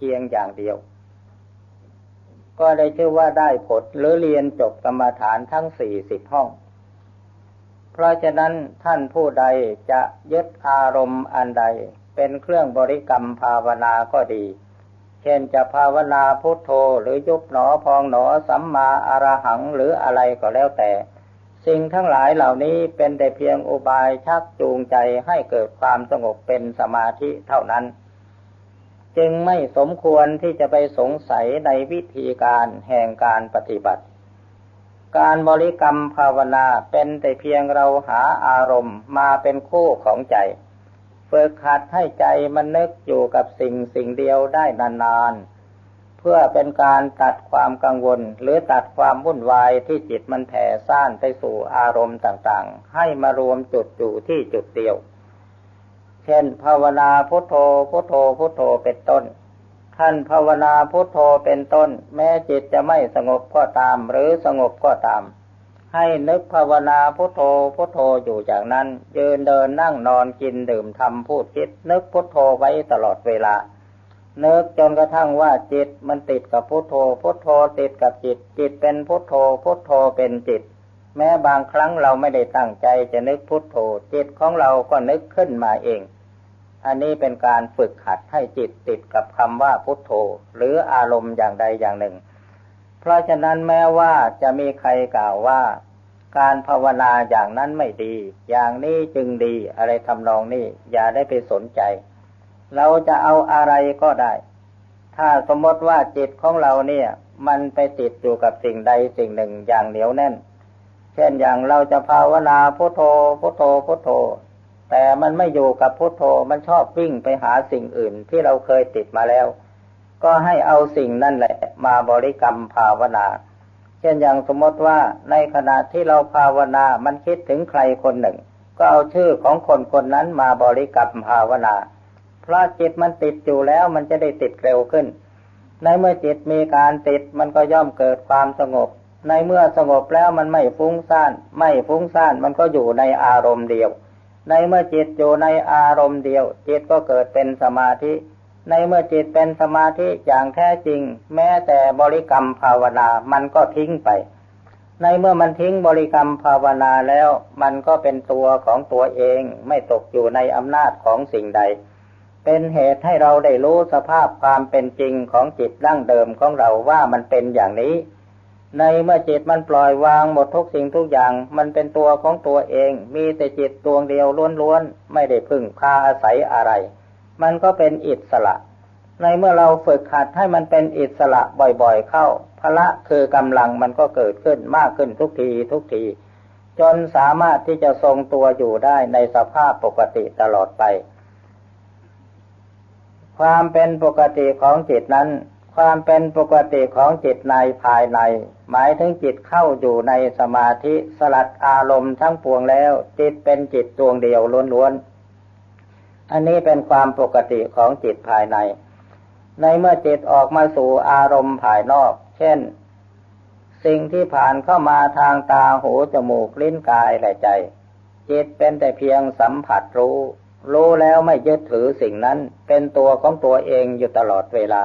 เพียงอย่างเดียว ก็ได้ชื่อว่าได้ผลหรือเรียนจบกรรมฐานทั้งสี่สิบห้อง เพราะฉะนั้นท่านผู้ใดจะยึดอารมณ์อันใด เป็นเครื่องบริกรรมภาวนาก็ดี เช่นจะภาวนาพุทโธหรือยุบหนอพองหนอสัมมาอารหังหรืออะไรก็แล้วแต่สิ่งทั้งหลายเหล่านี้เป็นแต่เพียงอุบายชักจูงใจให้เกิดความสงบเป็นสมาธิเท่านั้น จึงไม่สมควรที่จะไปสงสัยในวิธีการแห่งการปฏิบัติ การบริกรรมภาวนาเป็นแต่เพียงเราหาอารมณ์มาเป็นคู่ของใจฝึกหัดให้ใจมันนึกอยู่กับสิ่งสิ่งเดียวได้นานๆ เพื่อเป็นการตัดความกังวล หรือตัดความวุ่นวายที่จิตมันแผ่ซ่านไปสู่อารมณ์ต่างๆ ให้มารวมจุดอยู่ที่จุดเดียว เช่น ภาวนาพุทโธพุทโธพุทโธเป็นต้น ท่านภาวนาพุทโธเป็นต้น แม้จิตจะไม่สงบก็ตาม หรือสงบก็ตาม ให้นึกภาวนาพุทโธพุทโธอยู่อย่างนั้น ยืนเดินนั่งนอนกินดื่มทำพูดคิด นึกพุทโธไว้ตลอดเวลานึกจนกระทั่งว่าจิตมันติดกับพุทโธพุทโธติดกับจิต จิตเป็นพุทโธพุทโธเป็นจิต แม้บางครั้งเราไม่ได้ตั้งใจจะนึกพุทโธจิตของเราก็นึกขึ้นมาเอง อันนี้เป็นการฝึกหัดให้จิตติดกับคำว่าพุทโธ หรืออารมณ์อย่างใดอย่างหนึ่ง เพราะฉะนั้นแม้ว่าจะมีใครกล่าวว่า การภาวนาอย่างนั้นไม่ดี อย่างนี้จึงดีอะไรทำนองนี้อย่าได้ไปสนใจ เราจะเอาอะไรก็ได้ ถ้าสมมติว่าจิตของเราเนี่ย มันไปติดอยู่กับสิ่งใดสิ่งหนึ่งอย่างเหนียวแน่น ช่นอย่างเราจะภาวนาพุทโธพุทโธพุทโธ แต่มันไม่อยู่กับพุทโธมันชอบวิ่งไปหาสิ่งอื่นที่เราเคยติดมาแล้ว ก็ให้เอาสิ่งนั่นแหละ มาบริกรรมภาวนา เช่นอย่างสมมติว่าในขณะที่เราภาวนา มันคิดถึงใครคนหนึ่ง ก็เอาชื่อของคนคนนั้นมาบริกรรมภาวนา เพราะจิตมันติดอยู่แล้วมันจะได้ติดเร็วขึ้น ในเมื่อจิตมีการติดมันก็ย่อมเกิดความสงบ ในเมื่อสงบแล้วมันไม่ฟุ้งซ่าน ไม่ฟุ้งซ่านมันก็อยู่ในอารมณ์เดียว ในเมื่อจิตอยู่ในอารมณ์เดียว จิตก็เกิดเป็นสมาธิ ในเมื่อจิตเป็นสมาธิอย่างแท้จริง แม้แต่บริกรรมภาวนา มันก็ทิ้งไป ในเมื่อมันทิ้งบริกรรมภาวนาแล้ว มันก็เป็นตัวของตัวเอง ไม่ตกอยู่ในอำนาจของสิ่งใด เป็นเหตุให้เราได้รู้สภาพความเป็นจริงของจิตดั้งเดิมของเราว่ามันเป็นอย่างนี้ ในเมื่อจิตมันปล่อยวางหมดทุกสิ่งทุกอย่าง มันเป็นตัวของตัวเอง มีแต่จิตดวงเดียวล้วนๆ ไม่ได้พึ่งพาอาศัยอะไร มันก็เป็นอิสระ ในเมื่อเราฝึกหัดให้มันเป็นอิสระบ่อยๆเข้า พละคือกำลังมันก็เกิดขึ้นมากขึ้นทุกทีทุกที จนสามารถที่จะทรงตัวอยู่ได้ในสภาพปกติตลอดไป ความเป็นปกติของจิตนั้น ความเป็นปกติของจิตในภายใน หมายถึงจิตเข้าอยู่ในสมาธิสลัดอารมณ์ทั้งปวงแล้ว จิตเป็นจิตดวงเดียวล้วนๆอันนี้เป็นความปกติของจิตภายใน ในเมื่อจิตออกมาสู่อารมณ์ภายนอก เช่น สิ่งที่ผ่านเข้ามาทางตาหูจมูกลิ้นกายและใจ จิตเป็นแต่เพียงสัมผัสรู้ รู้แล้วไม่ยึดถือสิ่งนั้น เป็นตัวของตัวเองอยู่ตลอดเวลา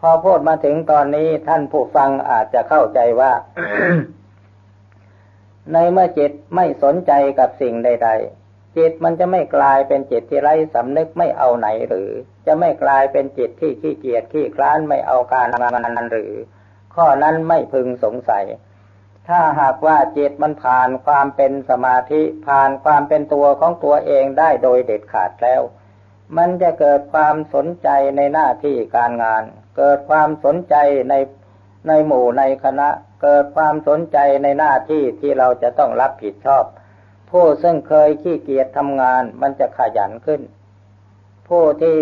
พอพูดมาถึงตอนนี้ท่านผู้ฟังอาจจะเข้าใจว่า ในเมื่อจิตไม่สนใจกับสิ่งใด ๆ จิตมันจะไม่กลายเป็นจิตที่ไร้สำนึกไม่เอาไหนหรือ จะไม่กลายเป็นจิตที่ขี้เกียจขี้คลานไม่เอาการงานหรือ ข้อนั้นไม่พึงสงสัย ถ้าหากว่าจิตมันผ่านความเป็นสมาธิผ่านความเป็นตัวของตัวเองได้โดยเด็ดขาดแล้ว มันจะเกิดความสนใจในหน้าที่การงาน เกิดความสนใจในในหมู่ในคณะ เกิดความสนใจในหน้าที่ที่เราจะต้องรับผิดชอบ ผู้ซึ่งเคยขี้เกียจทำงานมันจะขยันขึ้น ผู้ที่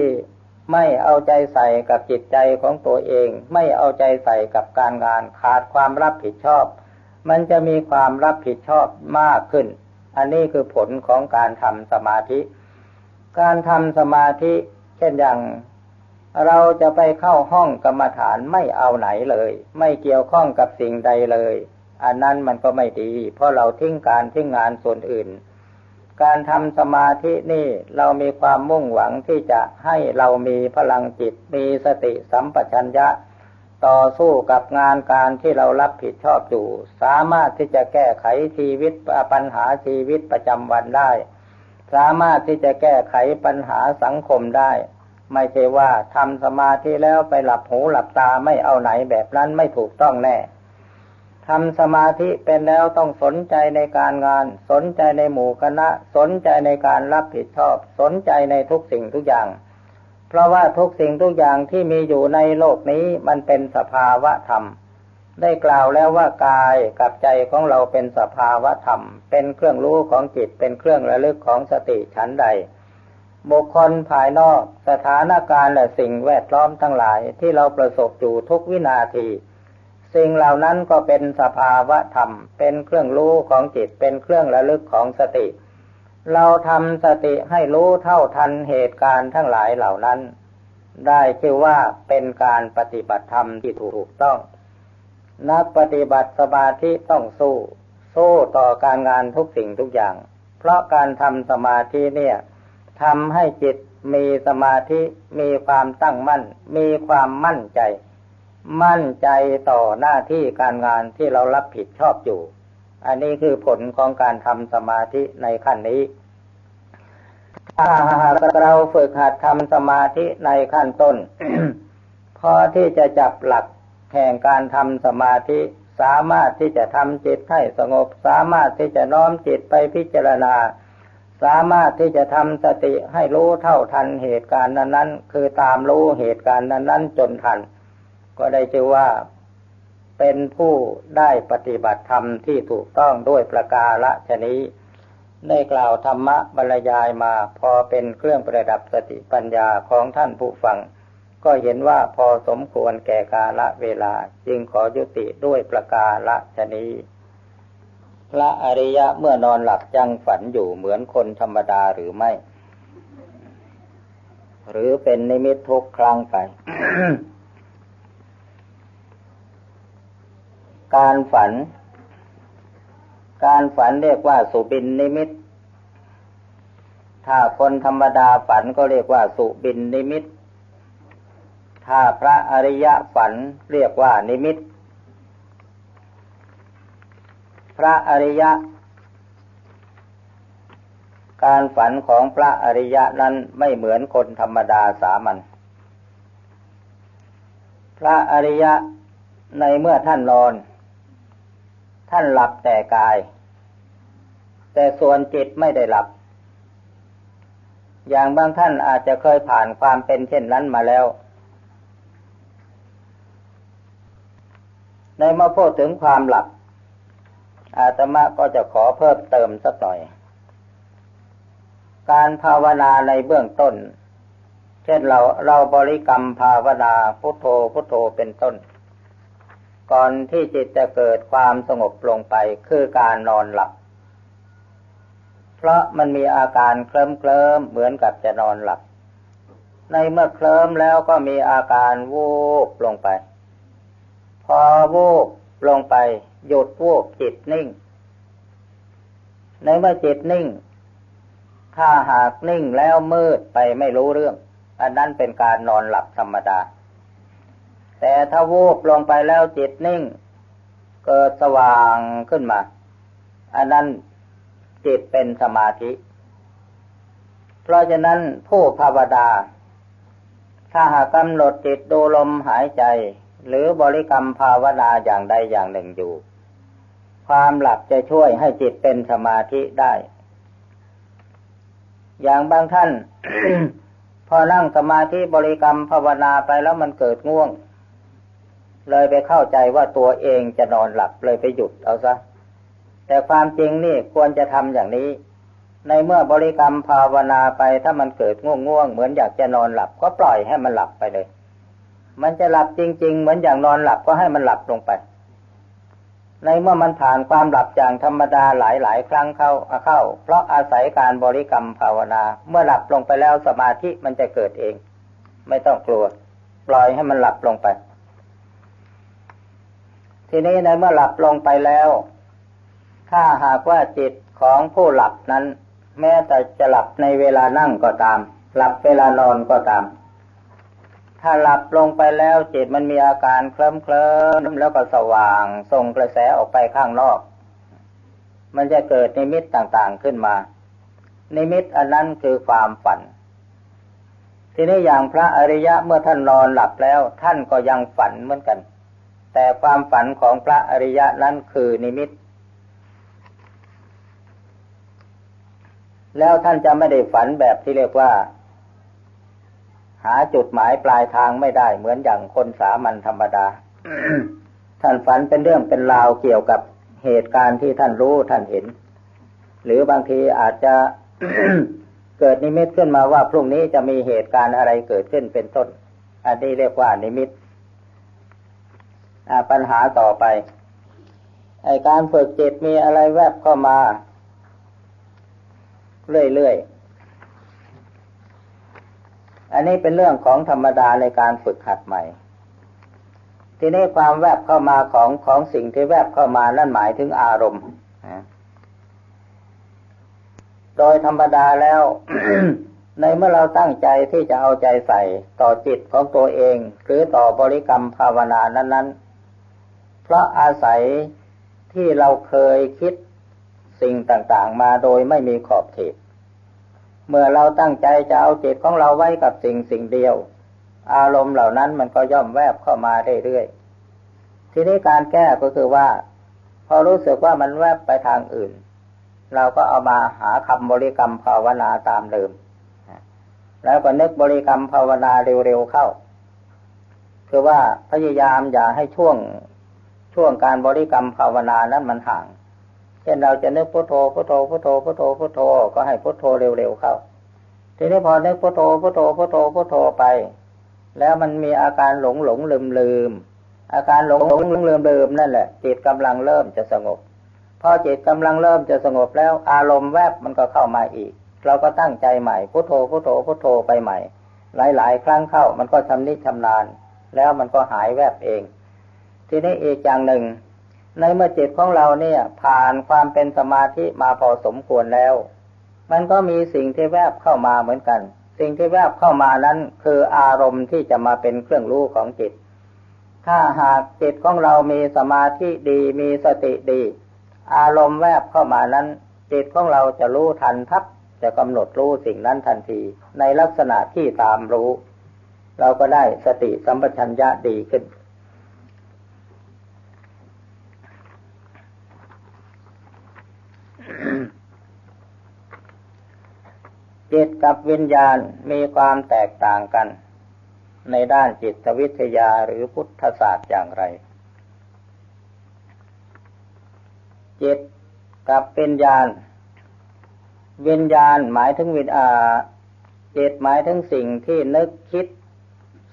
ไม่เอาใจใส่กับจิตใจของตัวเอง ไม่เอาใจใส่กับการงานขาดความรับผิดชอบ มันจะมีความรับผิดชอบมากขึ้น อันนี้คือผลของการทำสมาธิ การทำสมาธิ เช่นอย่าง เราจะไปเข้าห้องกรรมฐานไม่เอาไหนเลย ไม่เกี่ยวข้องกับสิ่งใดเลย อันนั้นมันก็ไม่ดี เพราะเราทิ้งการทิ้งงานส่วนอื่น การทำสมาธินี่เรามีความมุ่งหวังที่จะให้เรามีพลังจิตมีสติสัมปชัญญะต่อสู้กับงานการที่เรารับผิดชอบอยู่ สามารถที่จะแก้ไขชีวิตปัญหาชีวิตประจำวันได้ สามารถที่จะแก้ไขปัญหาสังคมได้ ไม่ใช่ว่าทำสมาธิแล้วไปหลับหูหลับตาไม่เอาไหนแบบนั้นไม่ถูกต้องแน่ทำสมาธิเป็นแล้วต้องสนใจในการงาน สนใจในหมู่คณะ สนใจในการรับผิดชอบ สนใจในทุกสิ่งทุกอย่าง เพราะว่าทุกสิ่งทุกอย่างที่มีอยู่ในโลกนี้มันเป็นสภาวะธรรม ได้กล่าวแล้วว่ากายกับใจของเราเป็นสภาวะธรรม เป็นเครื่องรู้ของจิตเป็นเครื่องระลึกของสติฉันใด บุคคลภายนอกสถานการณ์และสิ่งแวดล้อมทั้งหลายที่เราประสบอยู่ทุกวินาที สิ่งเหล่านั้นก็เป็นสภาวะธรรม เป็นเครื่องรู้ของจิตเป็นเครื่องระลึกของสติ เราทำสติให้รู้เท่าทันเหตุการณ์ทั้งหลายเหล่านั้น ได้ชื่อว่าเป็นการปฏิบัติธรรมที่ถูกต้อง นักปฏิบัติสมาธิต้องสู้ สู้ต่อการงานทุกสิ่งทุกอย่าง เพราะการทำสมาธิเนี่ยทำให้จิตมีสมาธิมีความตั้งมั่น มีความมั่นใจ มั่นใจต่อหน้าที่การงานที่เรารับผิดชอบอยู่ อันนี้คือผลของการทำสมาธิในขั้นนี้ถ้าหากเราฝึกหัดทำสมาธิในขั้นต้น พอที่จะจับหลัก แห่งการทำสมาธิ สามารถที่จะทำจิตให้สงบ สามารถที่จะน้อมจิตไปพิจารณา สามารถที่จะทำสติให้รู้เท่าทันเหตุการณ์นั้น ๆ คือตามรู้เหตุการณ์นั้น ๆ จนทัน ก็ได้ชื่อว่าเป็นผู้ได้ปฏิบัติธรรมที่ถูกต้องด้วยประกาละชนี้ ได้กล่าวธรรมะบรรยายมาพอเป็นเครื่องประดับสติปัญญาของท่านผู้ฟัง ก็เห็นว่าพอสมควรแก่กาละเวลา จึงขอยุติด้วยประกาละชนี้พระอริยะเมื่อนอนหลับยังฝันอยู่เหมือนคนธรรมดาหรือไม่ หรือเป็นนิมิตทุกครั้งไป การฝัน การฝันเรียกว่าสุบินนิมิต ถ้าคนธรรมดาฝันก็เรียกว่าสุบินนิมิต ถ้าพระอริยฝันเรียกว่านิมิต พระอริยะ การฝันของพระอริยะนั้นไม่เหมือนคนธรรมดาสามัญ พระอริยะในเมื่อท่านนอน ท่านหลับแต่กาย แต่ส่วนจิตไม่ได้หลับ อย่างบางท่านอาจจะเคยผ่านความเป็นเช่นนั้นมาแล้ว ในเมื่อพูดถึงความหลับอาตมาก็จะขอเพิ่มเติมสักหน่อย การภาวนาในเบื้องต้น เช่นเราเราบริกรรมภาวนาพุทโธพุทโธเป็นต้น ก่อนที่จิตจะเกิดความสงบลงไปคือการนอนหลับ เพราะมันมีอาการเคลิ้มเคลิมเหมือนกับจะนอนหลับ ในเมื่อเคลิ้มแล้วก็มีอาการวูบลงไป พอวูบลงไป หยุดวูบจิตนิ่ง ในเมื่อจิตนิ่ง ถ้าหากนิ่งแล้วมืดไปไม่รู้เรื่อง อันนั้นเป็นการนอนหลับธรรมดา แต่ถ้าวูบลงไปแล้วจิตนิ่ง เกิดสว่างขึ้นมา อันนั้นจิตเป็นสมาธิ เพราะฉะนั้นผู้ภาวดาถ้าหากกำหนดจิตดูลมหายใจ หรือบริกรรมภาวนาอย่างใดอย่างหนึ่งอยู่ ความหลับจะช่วยให้จิตเป็นสมาธิได้ อย่างบางท่าน พอนั่งสมาธิบริกรรมภาวนาไปแล้วมันเกิดง่วง เลยไปเข้าใจว่าตัวเองจะนอนหลับเลยไปหยุดเอาซะแต่ความจริงนี่ควรจะทำอย่างนี้ ในเมื่อบริกรรมภาวนาไปถ้ามันเกิดง่วงง่วงเหมือนอยากจะนอนหลับก็ปล่อยให้มันหลับไปเลย มันจะหลับจริง ๆ เหมือนอย่างนอนหลับก็ให้มันหลับลงไป ในเมื่อมันผ่านความหลับอย่างธรรมดาหลายๆครั้งเข้าเข้า เพราะอาศัยการบริกรรมภาวนา เมื่อหลับลงไปแล้วสมาธิมันจะเกิดเอง ไม่ต้องกลัว ปล่อยให้มันหลับลงไป ทีนี้ในเมื่อหลับลงไปแล้ว ถ้าหากว่าจิตของผู้หลับนั้น แม้แต่จะหลับในเวลานั่งก็ตาม หลับเวลานอนก็ตาม ถ้าหลับลงไปแล้วจิตมันมีอาการเคลิ้มเคลิ้มแล้วก็สว่าง ส่งกระแสออกไปข้างนอก มันจะเกิดนิมิตต่างๆขึ้นมา นิมิตอันนั้นคือความฝัน ทีนี้อย่างพระอริยะเมื่อท่านนอนหลับแล้ว ท่านก็ยังฝันเหมือนกัน แต่ความฝันของพระอริยะนั้นคือนิมิต แล้วท่านจะไม่ได้ฝันแบบที่เรียกว่าาจุดหมายปลายทางไม่ได้เหมือนอย่างคนสามัญธรรมดา ท่านฝันเป็นเรื่องเป็นราวเกี่ยวกับเหตุการณ์ที่ท่านรู้ท่านเห็น หรือบางทีอาจจะเกิดนิมิตขึ้นมาว่าพรุ่งนี้จะมีเหตุการณ์อะไรเกิดขึ้นเป็นต้น อันนี้เรียกว่านิมิตปัญหาต่อไปไอการฝึกจิตมีอะไรแวบเข้ามา เรื่อยๆ อันนี้เป็นเรื่องของธรรมดาในการฝึกหัดใหม่ ทีนี้ความแวบเข้ามาของของสิ่งที่แวบเข้ามานั่นหมายถึงอารมณ์โดยธรรมดาแล้ว ในเมื่อเราตั้งใจที่จะเอาใจใส่ต่อจิตของตัวเอง หรือต่อบริกรรมภาวนานั้น ๆ เพราะอาศัยที่เราเคยคิดสิ่งต่างๆ มาโดยไม่มีขอบเขต เมื่อเราตั้งใจจะเอาจิตของเราไว้กับสิ่งสิ่งเดียว อารมณ์เหล่านั้นมันก็ย่อมแวบเข้ามาเรื่อยๆทีนี้การแก้ก็คือว่า พอรู้สึกว่ามันแวบไปทางอื่น เราก็เอามาหาคำบริกรรมภาวนาตามเดิมแล้วก็นึกบริกรรมภาวนาเร็วๆเข้า คือว่าพยายามอย่าให้ช่วงช่วงการบริกรรมภาวนานั้นมันห่าง ช่นเราจะนึกพุทโธพุทโธพุทโธพุทโธพุทโธก็ให้พุทโธเร็วๆเข้า ทีนี้พอนึกพุทโธพุทโธพุทโธพุทโธไป แล้วมันมีอาการหลงหลงลืมลืมอาการหลงหลงลืมลืมลืมนั่นแหละจิตกำลังเริ่มจะสงบพอจิตกำลังเริ่มจะสงบแล้วอารมณ์แวบมันก็เข้ามาอีก เราก็ตั้งใจใหม่พุทโธพุทโธพุทโธไปใหม่ หลาย ๆ ครั้งเข้ามันก็ชำนิชำนาญ แล้วมันก็หายแวบเอง ทีนี้อีกอย่างหนึ่ง ในเมื่อจิตของเราเนี่ย ผ่านความเป็นสมาธิมาพอสมควรแล้ว มันก็มีสิ่งที่แวบเข้ามาเหมือนกัน สิ่งที่แวบเข้ามานั้นคืออารมณ์ที่จะมาเป็นเครื่องรู้ของจิต ถ้าหากจิตของเรามีสมาธิดีมีสติดี อารมณ์แวบเข้ามานั้น จิตของเราจะรู้ทันทับจะกำหนดรู้สิ่งนั้นทันที ในลักษณะที่ตามรู้ เราก็ได้สติสัมปชัญญะดีขึ้น จิตกับวิญญาณมีความแตกต่างกัน ในด้านจิตวิทยาหรือพุทธศาสตร์อย่างไร จิตกับวิญญาณ วิญญาณหมายถึงวิญอาจิตหมายถึงสิ่งที่นึกคิด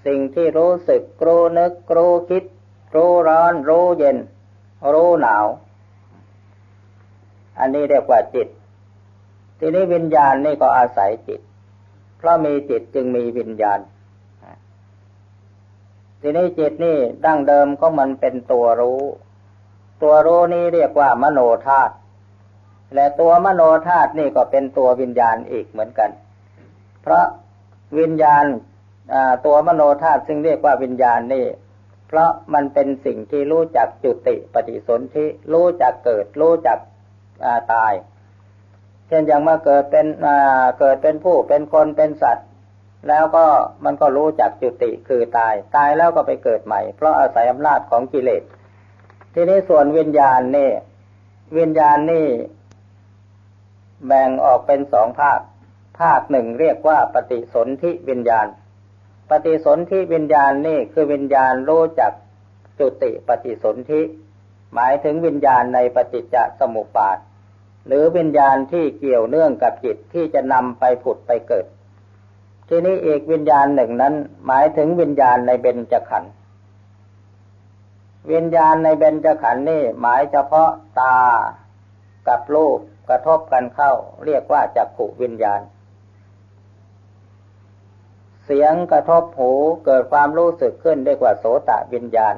สิ่งที่รู้สึกรู้นึกรู้คิด รู้ร้อนรู้เย็น รู้หนาว อันนี้เรียกว่าจิต ทีนี้วิญญาณนี่ก็อาศัยจิต เพราะมีจิตจึงมีวิญญาณ ทีนี้จิตนี่ดั้งเดิมก็มันเป็นตัวรู้ ตัวรู้นี่เรียกว่ามโนธาตุ และตัวมโนธาตุนี่ก็เป็นตัววิญญาณอีกเหมือนกัน เพราะวิญญาณตัวมโนธาตุซึ่งเรียกว่าวิญญาณนี่ เพราะมันเป็นสิ่งที่รู้จักจุติปฏิสนธิรู้จักเกิด รู้จักตาย เช่นอย่างมาเกิดเป็นเกิดเป็นผู้เป็นคนเป็นสัตว์ แล้วก็มันก็รู้จักจุติคือตาย ตายแล้วก็ไปเกิดใหม่ เพราะอาศัยอำนาจของกิเลสทีนี้ส่วนวิญญาณนี่ วิญญาณนี่ แบ่งออกเป็นสองภาค ภาคหนึ่งเรียกว่าปฏิสนธิวิญญาณ ปฏิสนธิวิญญาณนี่คือวิญญาณรู้จักจุติปฏิสนธิหมายถึงวิญญาณในปฏิจจสมุปบาท หรือวิญญาณที่เกี่ยวเนื่องกับจิตที่จะนำไปผุดไปเกิด ที่นี้เอกวิญญาณหนึ่งนั้น หมายถึงวิญญาณในเบญจขันธ์วิญญาณในเบญจขันธ์นี่หมายเฉพาะตากับรูปกระทบกันเข้า เรียกว่าจักขุวิญญาณ เสียงกระทบหูเกิดความรู้สึกขึ้นเรียกว่าโสตวิญญาณ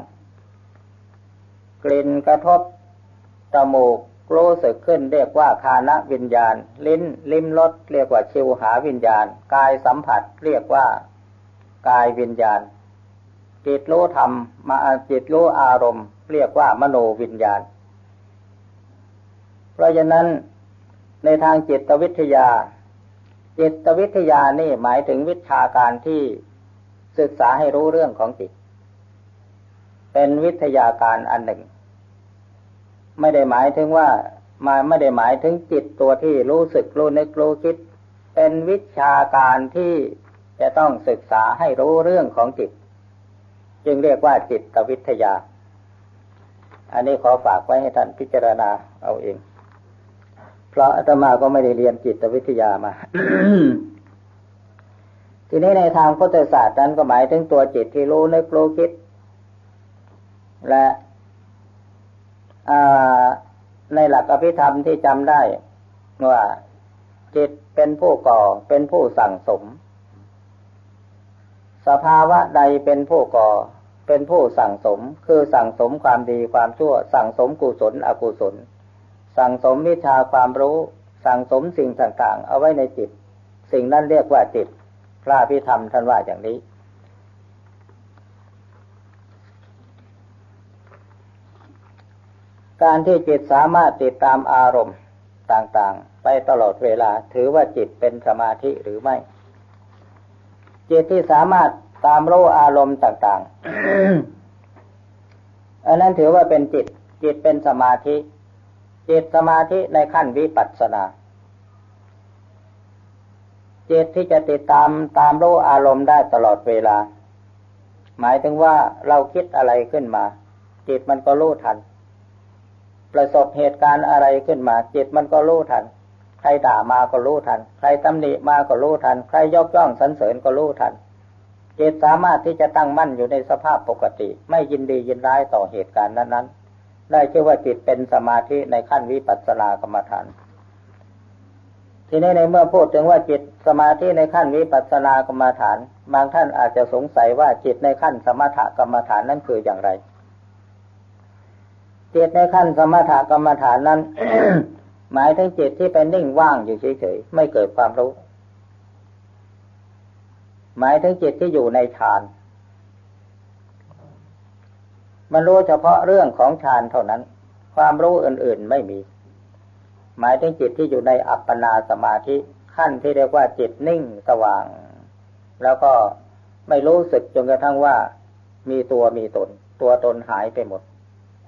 กลิ่นกระทบจมูก รู้สึกขึ้นเรียกว่าคานวิญญาณ ลิ้นลิ้มรสเรียกว่าชิวหาวิญญาณ กายสัมผัสเรียกว่ากายวิญญาณ จิตรู้ธรรมมาจิตรู้อารมณ์ เรียกว่ามโนวิญญาณ เพราะฉะนั้นในทางจิตวิทยา จิตวิทยานี่หมายถึงวิชาการที่ศึกษาให้รู้เรื่องของจิต เป็นวิทยาการอันหนึ่ง ไม่ได้หมายถึงว่ามาไม่ได้หมายถึงจิตตัวที่รู้สึกรู้นึกรู้คิด เป็นวิชาการที่จะต้องศึกษาให้รู้เรื่องของจิต จึงเรียกว่าจิตวิทยา อันนี้ขอฝากไว้ให้ท่านพิจารณาเอาเอง เพราะอาตมาก็ไม่ได้เรียนจิตวิทยามา ทีนี้ในทางพุทธศาสตร์นั้นก็หมายถึงตัวจิตที่รู้นึกรู้คิด และ ในหลักอภิธรรมที่จำได้ว่าจิตเป็นผู้ก่อเป็นผู้สั่งสม สภาวะใดเป็นผู้ก่อ เป็นผู้สั่งสม คือสั่งสมความดีความชั่ว สั่งสมกุศลอกุศล สั่งสมวิชาความรู้ สั่งสมสิ่งต่างๆ เอาไว้ในจิต สิ่งนั้นเรียกว่าจิตพระพิธรรมท่านว่าอย่างนี้ การที่จิตสามารถติดตามอารมณ์ต่างๆ ไปตลอดเวลาถือว่าจิตเป็นสมาธิหรือไม่ จิตที่สามารถตามรู้อารมณ์ต่างๆ อันนั้นถือว่าเป็นจิต จิตเป็นสมาธิ จิตสมาธิในขั้นวิปัสสนา จิตที่จะติดตามตามรู้อารมณ์ได้ตลอดเวลา หมายถึงว่าเราคิดอะไรขึ้นมา จิตมันก็รู้ทัน ประสบเหตุการณ์อะไรขึ้นมา จิตมันก็รู้ทัน ใครด่ามาก็รู้ทัน ใครตำหนิมาก็รู้ทัน ใครยกย่องสรรเสริญก็รู้ทันจิตสามารถที่จะตั้งมั่นอยู่ในสภาพปกติ ไม่ยินดียินร้ายต่อเหตุการณ์นั้นๆ ได้ชื่อว่าจิตเป็นสมาธิในขั้นวิปัสสนากรรมฐาน ทีนี้ในเมื่อพูดถึงว่าจิตสมาธิในขั้นวิปัสสนากรรมฐาน บางท่านอาจจะสงสัยว่าจิตในขั้นสมถกรรมฐานนั้นคืออย่างไร จิตในขั้นสมถกรรมฐานนั้น หมายถึงจิตที่เป็นนิ่งว่างอยู่เฉยๆไม่เกิดความรู้ หมายถึงจิตที่อยู่ในฌาน มันรู้เฉพาะเรื่องของฌานเท่านั้น ความรู้อื่นๆไม่มี หมายถึงจิตที่อยู่ในอัปปนาสมาธิขั้นที่เรียกว่าจิตนิ่งสว่าง แล้วก็ไม่รู้สึกจนกระทั่งว่ามีตัวมีตน ตัวตนหายไปหมด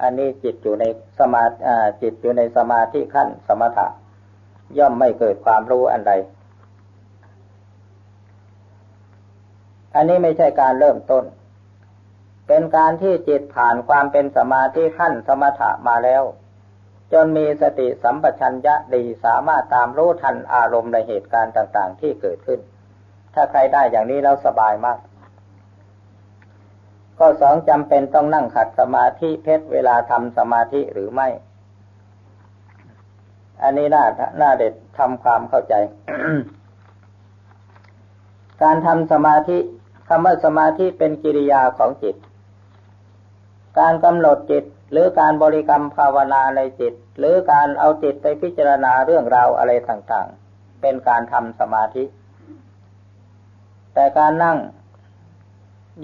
อันนี้จิตอยู่ในสมาจิตอยู่ในสมาธิขั้นสมถะ ย่อมไม่เกิดความรู้อันใด อันนี้ไม่ใช่การเริ่มต้น เป็นการที่จิตผ่านความเป็นสมาธิขั้นสมถะมาแล้ว จนมีสติสัมปชัญญะดีสามารถตามรู้ทันอารมณ์ในเหตุการณ์ต่าง ๆ ที่เกิดขึ้น ถ้าใครได้อย่างนี้แล้วสบายมาก ก็สองจำเป็นต้องนั่งขัดสมาธิเพชรเวลาทำสมาธิหรือไม่ อันนี้น่าน่าเด็ดทำความเข้าใจ การทำสมาธิคำว่าสมาธิเป็นกิริยาของจิต การกำหนดจิตหรือการบริกรรมภาวนาในจิต หรือการเอาจิตไปพิจารณาเรื่องราวอะไรต่างๆ เป็นการทำสมาธิ แต่การนั่ง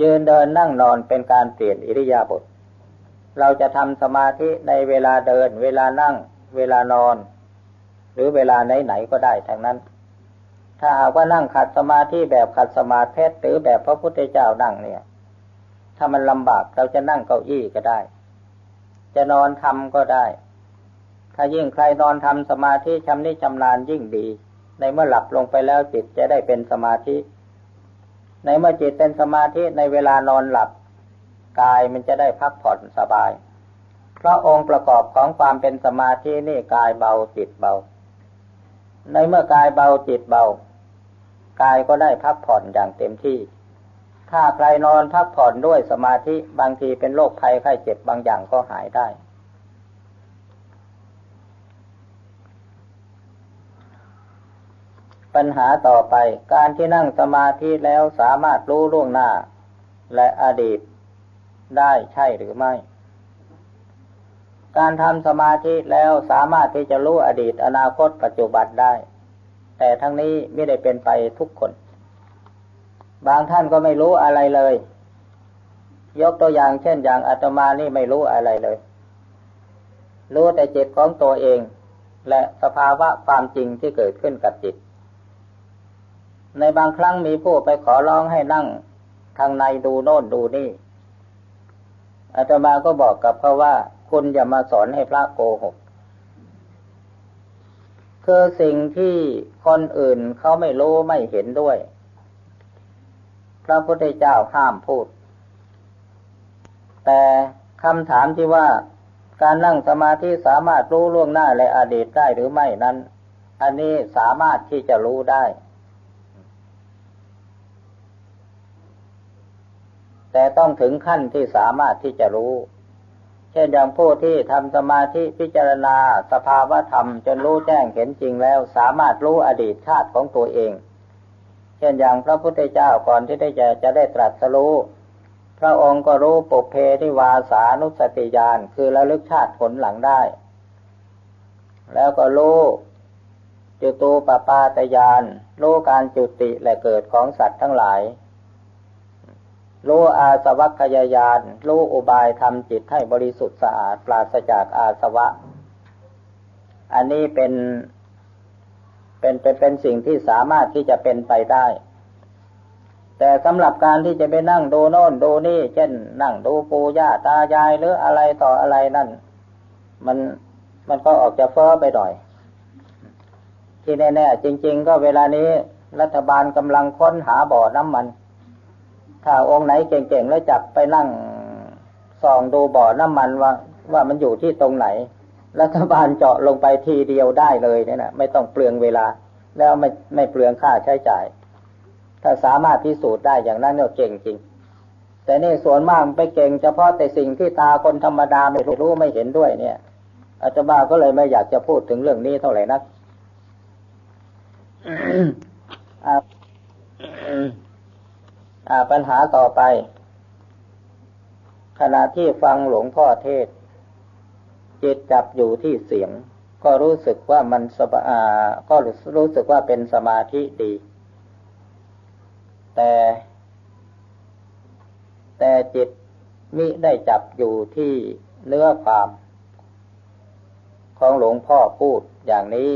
ยืนเดินนั่งนอนเป็นการเปลี่ยนอิริยาบถเราจะทำสมาธิในเวลาเดิน เวลานั่ง เวลานอน หรือเวลาไหนๆก็ได้ทั้งนั้น ถ้าหากว่านั่งขัดสมาธิแบบขัดสมาธิหรือแบบพระพุทธเจ้านั่งเนี่ย ถ้ามันลำบากเราจะนั่งเก้าอี้ก็ได้ จะนอนทำก็ได้ ถ้ายิ่งใครนอนทำสมาธิชำนิชำนาญยิ่งดี ในเมื่อหลับลงไปแล้วจิตจะได้เป็นสมาธิ ในเมื่อจิตเป็นสมาธิในเวลานอนหลับ กายมันจะได้พักผ่อนสบาย เพราะองค์ประกอบของความเป็นสมาธินี่กายเบาจิตเบา ในเมื่อกายเบาจิตเบากายก็ได้พักผ่อนอย่างเต็มที่ ถ้าใครนอนพักผ่อนด้วยสมาธิบางทีเป็นโรคภัยไข้เจ็บบางอย่างก็หายได้ ปัญหาต่อไป การที่นั่งสมาธิแล้วสามารถรู้ล่วงหน้า และอดีตได้ใช่หรือไม่ การทำสมาธิแล้วสามารถที่จะรู้อดีตอนาคตปัจจุบันได้ แต่ทั้งนี้ไม่ได้เป็นไปทุกคน บางท่านก็ไม่รู้อะไรเลย ยกตัวอย่างเช่นอย่างอาตมานี่ไม่รู้อะไรเลย รู้แต่จิตของตัวเอง และสภาวะความจริงที่เกิดขึ้นกับจิต ในบางครั้งมีผู้ไปขอร้องให้นั่งทางในดูโน่นดูนี่อาตมาก็บอกกับเขาว่า คุณอย่ามาสอนให้พระโกหกคือสิ่งที่คนอื่นเขาไม่รู้ไม่เห็นด้วย พระพุทธเจ้าห้ามพูด แต่คำถามที่ว่าการนั่งสมาธิสามารถรู้ล่วงหน้าและอดีตได้หรือไม่นั้น อันนี้สามารถที่จะรู้ได้ แต่ต้องถึงขั้นที่สามารถที่จะรู้ เช่นอย่างผู้ที่ทำสมาธิพิจารณาสภาวะธรรมจนรู้แจ้งเห็นจริงแล้ว สามารถรู้อดีตชาติของตัวเอง เช่นอย่างพระพุทธเจ้าก่อนที่ได้จะจะได้ตรัสรู้พระองค์ก็รู้ปุเพทิวาสานุสติญาณคือระลึกชาติผลหลังได้ แล้วก็รู้จุตูปปาตยานรู้การจุติและเกิดของสัตว์ทั้งหลาย รู้อาสวัคยายาน รู้อุบายทำจิตให้บริสุทธิ์สะอาดปราศจากอาสวะ อันนี้เป็นเป็นเป็นเป็นสิ่งที่สามารถที่จะเป็นไปได้ แต่สำหรับการที่จะไปนั่งดูโน่นดูนี่ เช่น นั่งดูปูย่าตายายหรืออะไรต่ออะไรนั่น มันมันก็ออกจะเฟ้อไปหน่อย ที่แน่ๆจริง ๆ ก็เวลานี้รัฐบาลกำลังค้นหาบ่อน้ำมัน ถ้าองค์ไหนเก่งๆแล้วจับไปนั่งส่องดูบ่อน้ำมันว่าว่ามันอยู่ที่ตรงไหน รัฐบาลเจาะลงไปทีเดียวได้เลยเนี่ยนะไม่ต้องเปลืองเวลา แล้วไม่ไม่เปลืองค่าใช้จ่าย ถ้าสามารถพิสูจน์ได้อย่างนั้นเนี่ยเก่งจริง แต่นี่ส่วนมากไปเก่งเฉพาะแต่สิ่งที่ตาคนธรรมดาไม่รู้ไม่เห็นด้วยเนี่ยอาจารย์ก็เลยไม่อยากจะพูดถึงเรื่องนี้เท่าไหร่นัก ปัญหาต่อไป ขณะที่ฟังหลวงพ่อเทศ จิตจับอยู่ที่เสียง ก็รู้สึกว่ามันสบาก็รู้สึกว่าเป็นสมาธิดี แต่ แต่จิตมิได้จับอยู่ที่เนื้อความ ของหลวงพ่อพูดอย่างนี้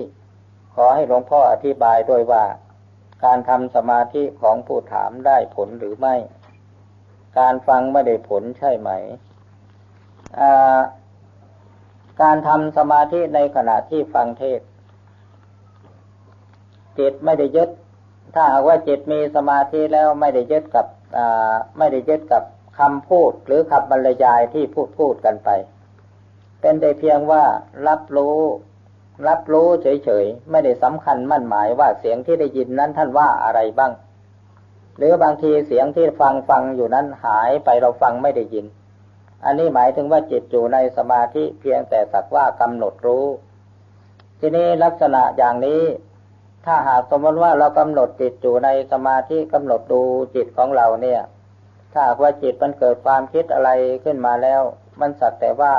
ขอให้หลวงพ่ออธิบายด้วยว่า การทำสมาธิของผู้ถามได้ผลหรือไม่ การฟังไม่ได้ผลใช่ไหม การทำสมาธิในขณะที่ฟังเทศ จิตไม่ได้ยึด ถ้าหากว่าจิตมีสมาธิแล้วไม่ได้ยึดกับไม่ได้ยึดกับคำพูดหรือคำบรรยายที่พูดพูดกันไป เป็นแต่เพียงว่ารับรู้ รับรู้เฉยๆ ไม่ได้สำคัญมั่นหมายว่าเสียงที่ได้ยินนั้นท่านว่าอะไรบ้าง หรือบางทีเสียงที่ฟังฟังอยู่นั้นหายไปเราฟังไม่ได้ยิน อันนี้หมายถึงว่าจิตอยู่ในสมาธิเพียงแต่สักว่ากำหนดรู้ ทีนี้ลักษณะอย่างนี้ ถ้าหากสมมติว่าเรากำหนดจิตอยู่ในสมาธิกำหนดดูจิตของเราเนี่ย ถ้าว่าจิตมันเกิดความคิดอะไรขึ้นมาแล้ว มันสักแต่ว่า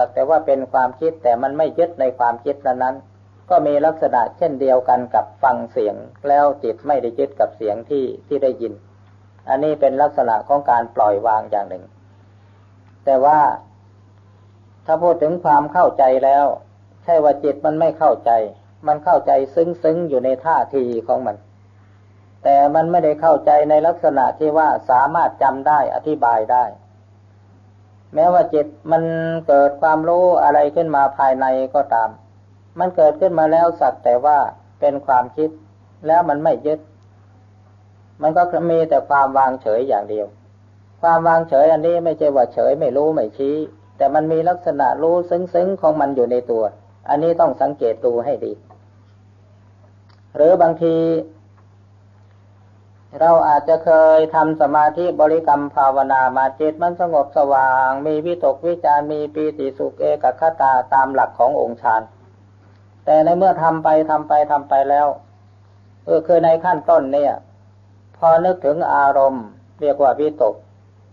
สักแต่ว่าเป็นความคิดแต่มันไม่ยึดในความคิดนั้นก็มีลักษณะเช่นเดียวกันกับฟังเสียงแล้วจิตไม่ได้ยึดกับเสียงที่ที่ได้ยิน อันนี้เป็นลักษณะของการปล่อยวางอย่างหนึ่ง แต่ว่าถ้าพูดถึงความเข้าใจแล้ว ใช่ว่าจิตมันไม่เข้าใจ มันเข้าใจซึ้งๆอยู่ในท่าทีของมัน แต่มันไม่ได้เข้าใจในลักษณะที่ว่าสามารถจำได้อธิบายได้ แม้ว่าจิตมันเกิดความรู้อะไรขึ้นมาภายในก็ตาม มันเกิดขึ้นมาแล้วสักแต่ว่าเป็นความคิด แล้วมันไม่ยึด มันก็มีแต่ความวางเฉยอย่างเดียว ความวางเฉยอันนี้ไม่ใช่ว่าเฉยไม่รู้ไม่ชี้ แต่มันมีลักษณะรู้ซึ้งๆของมันอยู่ในตัว อันนี้ต้องสังเกตดูให้ดี หรือบางที เราอาจจะเคยทำสมาธิบริกรรมภาวนามาจิตมันสงบสว่าง มีวิตกวิจารมีปีติสุขเอกคตาตามหลักขององค์ฌานแต่ในเมื่อทำไปทำไปทำไปแล้วเออคือในขั้นต้นเนี่ย พอนึกถึงอารมณ์ เรียกว่าวิตก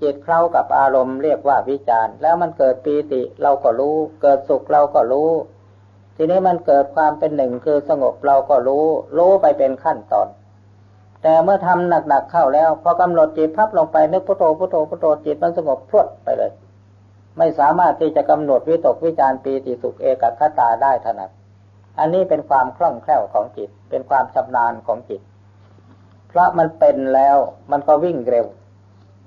จิตเข้ากับอารมณ์ เรียกว่าวิจารแล้วมันเกิดปีติเราก็รู้ เกิดสุขเราก็รู้ ทีนี้มันเกิดความเป็นหนึ่งคือสงบเราก็รู้ รู้ไปเป็นขั้นตอน แต่เมื่อทำหนักๆเข้าแล้ว พอกำหนดจิตพับลงไปนึกพุทโธพุทโธพุทโธจิตมันสงบพรวดไปเลย ไม่สามารถที่จะกำหนดวิตกวิจารปีติสุขเอกคตาได้ถนัดอันนี้เป็นความคล่องแคล่วของจิต เป็นความชำนาญของจิตเพราะมันเป็นแล้วมันก็วิ่งเร็ว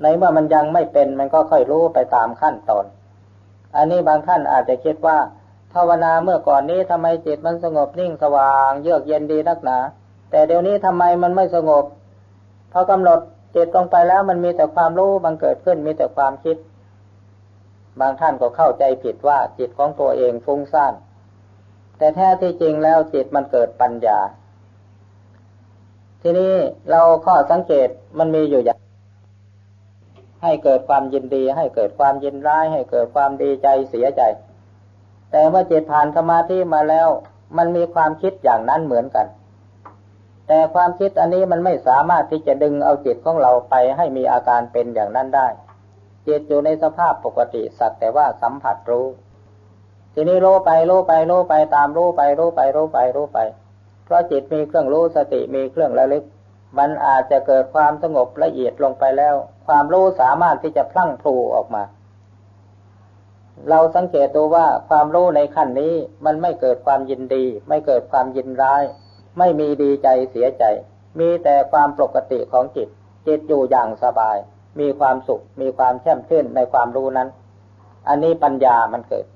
ในเมื่อมันยังไม่เป็นมันก็ค่อยรู้ไปตามขั้นตอน อันนี้บางท่านอาจจะคิดว่าภาวนาเมื่อก่อนนี้ทำไมจิตมันสงบนิ่งสว่าง เยือกเย็นดีนักหนา แต่เดี๋ยวนี้ทำไมมันไม่สงบพอกำหนดจิตลงไปแล้วมันมีแต่ความรู้บังเกิดขึ้นมีแต่ความคิด บางท่านก็เข้าใจผิดว่าจิตของตัวเองฟุ้งซ่านแต่แท้ที่จริงแล้วจิตมันเกิดปัญญา ทีนี้เราข้อสังเกตมันมีอยู่อย่าง ให้เกิดความยินดี ให้เกิดความยินร้าย ให้เกิดความดีใจเสียใจ แต่เมื่อจิตผ่านสมาธิมาแล้ว มันมีความคิดอย่างนั้นเหมือนกัน แต่ความคิดอันนี้มันไม่สามารถที่จะดึงเอาจิตของเราไปให้มีอาการเป็นอย่างนั้นได้ จิตอยู่ในสภาพปกติสักแต่ว่าสัมผัสรู้ ทีนี้รู้ไปรู้ไปรู้ไปตามรู้ไปรู้ไปรู้ไปรู้ไป เพราะจิตมีเครื่องรู้สติมีเครื่องระลึก มันอาจจะเกิดความสงบละเอียดลงไปแล้ว ความรู้สามารถที่จะพลั่งพลูออกมา เราสังเกตดูว่าความรู้ในขั้นนี้มันไม่เกิดความยินดี ไม่เกิดความยินร้าย ไม่มีดีใจเสียใจ มีแต่ความปกติของจิต จิตอยู่อย่างสบาย มีความสุข มีความแช่มชื่นในความรู้นั้น อันนี้ปัญญามันเกิด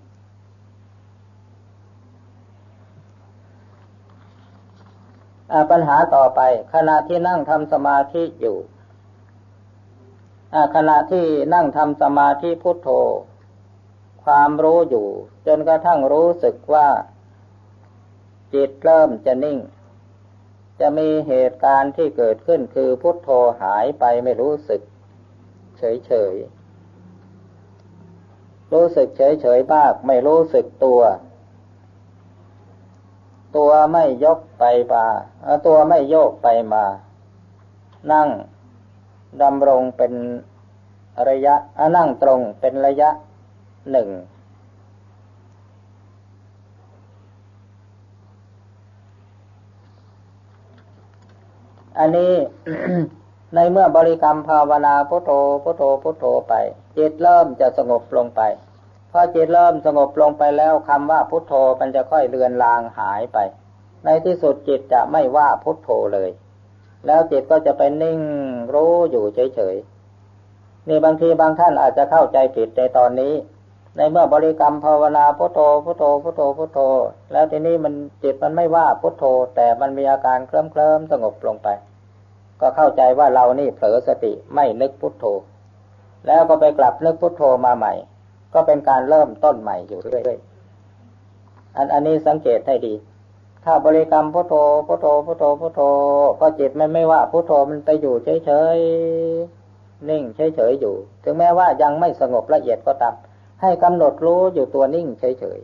ปัญหาต่อไป ขณะที่นั่งทำสมาธิอยู่ขณะที่นั่งทำสมาธิพุทโธ ความรู้อยู่ จนกระทั่งรู้สึกว่า จิตเริ่มจะนิ่ง จะมีเหตุการณ์ที่เกิดขึ้นคือพุทโธหายไปไม่รู้สึก เฉยเฉยรู้สึกเฉยเฉยบ้างไม่รู้สึกตัว ตัวไม่ยกไปมาตัวไม่โยกไปมา นั่งดำรงเป็นระยะนั่งตรงเป็นระยะหนึ่ง อันนี้ในเมื่อบริกรรมภาวนาพุทโธพุทโธพุทโธไป จิตเริ่มจะสงบลงไปพอจิตเริ่มสงบลงไปแล้วคำว่าพุทโธมันจะค่อยเลือนลางหายไป ในที่สุดจิตจะไม่ว่าพุทโธเลย แล้วจิตก็จะไปนิ่งรู้อยู่เฉยๆนี่บางทีบางท่านอาจจะเข้าใจผิดในตอนนี้ ในเมื่อบริกรรมภาวนาพุทโธพุทโธพุทโธพุทโธ แล้วทีนี้มันจิตมันไม่ว่าพุทโธ แต่มันมีอาการเคลิ้มเคลิ้มสงบลงไป ก็เข้าใจว่าเรานี่เผลอสติไม่นึกพุทโธ แล้วก็ไปกลับนึกพุทโธมาใหม่ ก็เป็นการเริ่มต้นใหม่อยู่เรื่อยๆอันอันนี้สังเกตให้ดี ถ้าบริกรรมพุทโธพุทโธพุทโธพุทโธพอจิตมันไม่ว่าพุทโธมันไปอยู่เฉยๆนิ่งเฉยๆอยู่ ถึงแม้ว่ายังไม่สงบละเอียดก็ตาม ให้กำหนดรู้อยู่ตัวนิ่งเฉย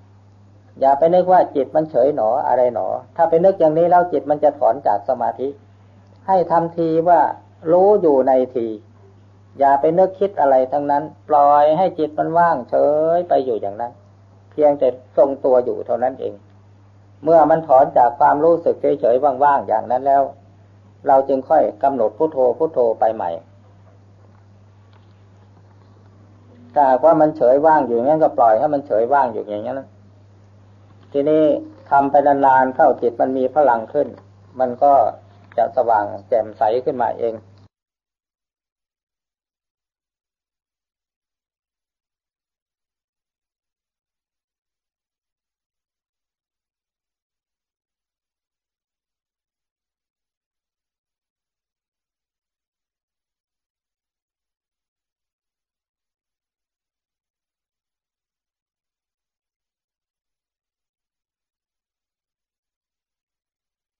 ๆ อย่าไปนึกว่าจิตมันเฉยหนออะไรหนอ ถ้าไปนึกอย่างนี้แล้วจิตมันจะถอนจากสมาธิ ให้ทำทีว่ารู้อยู่ในที อย่าไปนึกคิดอะไรทั้งนั้น ปล่อยให้จิตมันว่างเฉยไปอยู่อย่างนั้น เพียงแต่ทรงตัวอยู่เท่านั้นเอง เมื่อมันถอนจากความรู้สึกเฉยๆว่างๆอย่างนั้นแล้ว เราจึงค่อยกำหนดพุโทโธพุโทโธไปใหม่ ถ้าว่ามันเฉยว่างอยู่งั้นก็ปล่อยให้มันเฉยว่างอยู่อย่างนั้นทีนี้ทำไปนานๆเข้าจิตมันมีพลังขึ้น มันก็จะสว่างแจ่มใสขึ้นมาเอง